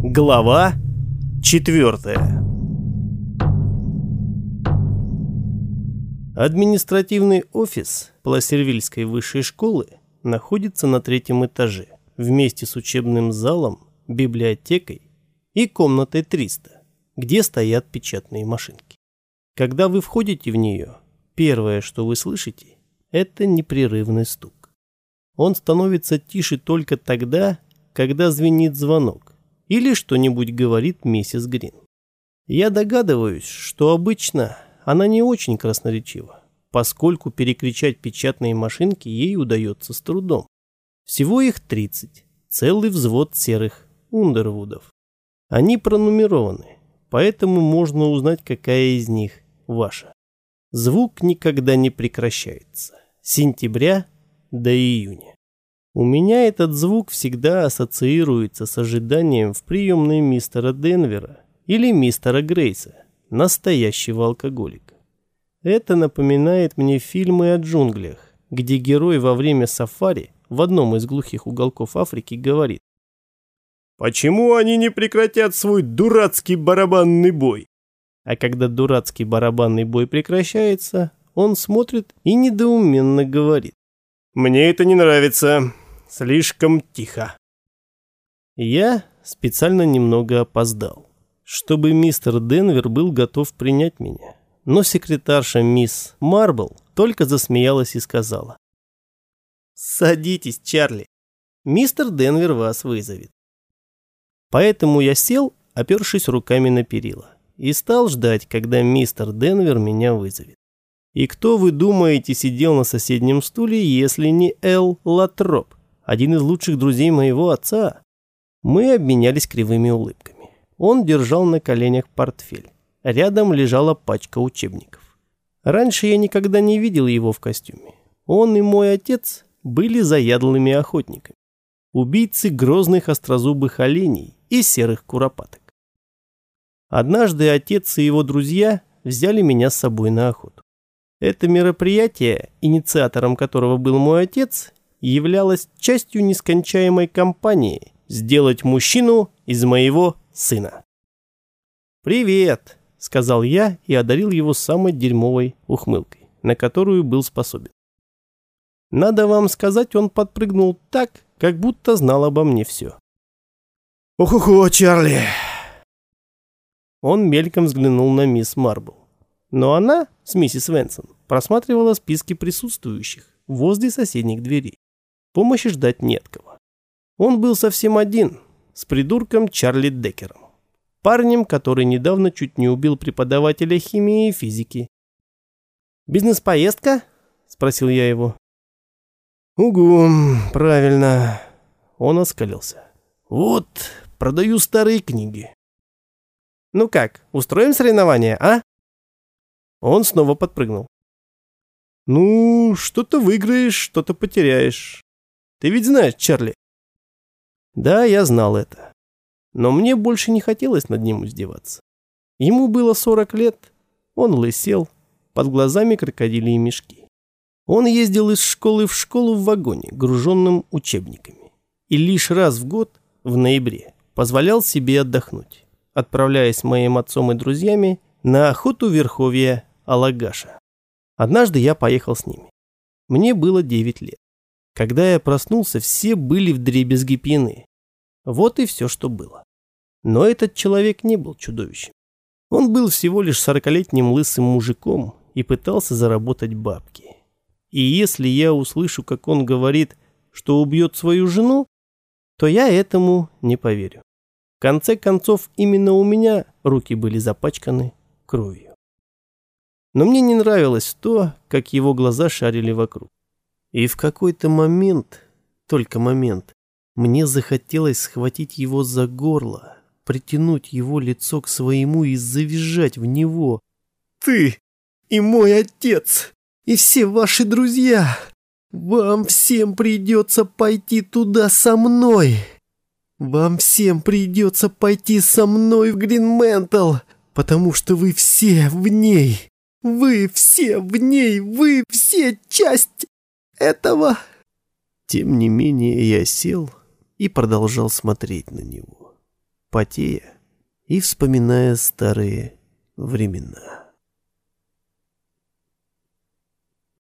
Глава четвертая Административный офис Пласервильской высшей школы находится на третьем этаже вместе с учебным залом, библиотекой и комнатой 300, где стоят печатные машинки. Когда вы входите в нее, первое, что вы слышите, это непрерывный стук. Он становится тише только тогда, когда звенит звонок или что-нибудь говорит миссис Грин. Я догадываюсь, что обычно она не очень красноречива, поскольку перекричать печатные машинки ей удается с трудом. Всего их 30, целый взвод серых Ундервудов. Они пронумерованы, поэтому можно узнать, какая из них ваша. Звук никогда не прекращается. С сентября до июня. У меня этот звук всегда ассоциируется с ожиданием в приемной мистера Денвера или мистера Грейса, настоящего алкоголика. Это напоминает мне фильмы о джунглях, где герой во время сафари в одном из глухих уголков Африки говорит «Почему они не прекратят свой дурацкий барабанный бой?» А когда дурацкий барабанный бой прекращается, он смотрит и недоуменно говорит «Мне это не нравится. Слишком тихо». Я специально немного опоздал, чтобы мистер Денвер был готов принять меня. Но секретарша мисс Марбл только засмеялась и сказала «Садитесь, Чарли. Мистер Денвер вас вызовет». Поэтому я сел, опершись руками на перила, и стал ждать, когда мистер Денвер меня вызовет. И кто, вы думаете, сидел на соседнем стуле, если не Эл Латроп, один из лучших друзей моего отца? Мы обменялись кривыми улыбками. Он держал на коленях портфель. Рядом лежала пачка учебников. Раньше я никогда не видел его в костюме. Он и мой отец были заядлыми охотниками. Убийцы грозных острозубых оленей и серых куропаток. Однажды отец и его друзья взяли меня с собой на охоту. Это мероприятие, инициатором которого был мой отец, являлось частью нескончаемой кампании сделать мужчину из моего сына. «Привет», — сказал я и одарил его самой дерьмовой ухмылкой, на которую был способен. Надо вам сказать, он подпрыгнул так, как будто знал обо мне все. «Ох-охо, Чарли!» Он мельком взглянул на мисс Марбл. Но она с миссис Венсон просматривала списки присутствующих возле соседних дверей. Помощи ждать нет кого. Он был совсем один, с придурком Чарли Деккером. Парнем, который недавно чуть не убил преподавателя химии и физики. «Бизнес-поездка?» – спросил я его. «Угу, правильно». Он оскалился. «Вот, продаю старые книги». «Ну как, устроим соревнование, а?» Он снова подпрыгнул. «Ну, что-то выиграешь, что-то потеряешь. Ты ведь знаешь, Чарли?» Да, я знал это. Но мне больше не хотелось над ним издеваться. Ему было 40 лет, он лысел, под глазами крокодили и мешки. Он ездил из школы в школу в вагоне, груженным учебниками. И лишь раз в год, в ноябре, позволял себе отдохнуть, отправляясь моим отцом и друзьями на охоту верховья Алагаша. Однажды я поехал с ними. Мне было 9 лет. Когда я проснулся, все были в дребезги пьяны. Вот и все, что было. Но этот человек не был чудовищем. Он был всего лишь сорокалетним лысым мужиком и пытался заработать бабки. И если я услышу, как он говорит, что убьет свою жену, то я этому не поверю. В конце концов, именно у меня руки были запачканы кровью. Но мне не нравилось то, как его глаза шарили вокруг. И в какой-то момент, только момент, мне захотелось схватить его за горло, притянуть его лицо к своему и завизжать в него. «Ты и мой отец, и все ваши друзья, вам всем придется пойти туда со мной. Вам всем придется пойти со мной в Гринментал, потому что вы все в ней». Вы все в ней, вы все часть этого. Тем не менее я сел и продолжал смотреть на него. потея и вспоминая старые времена.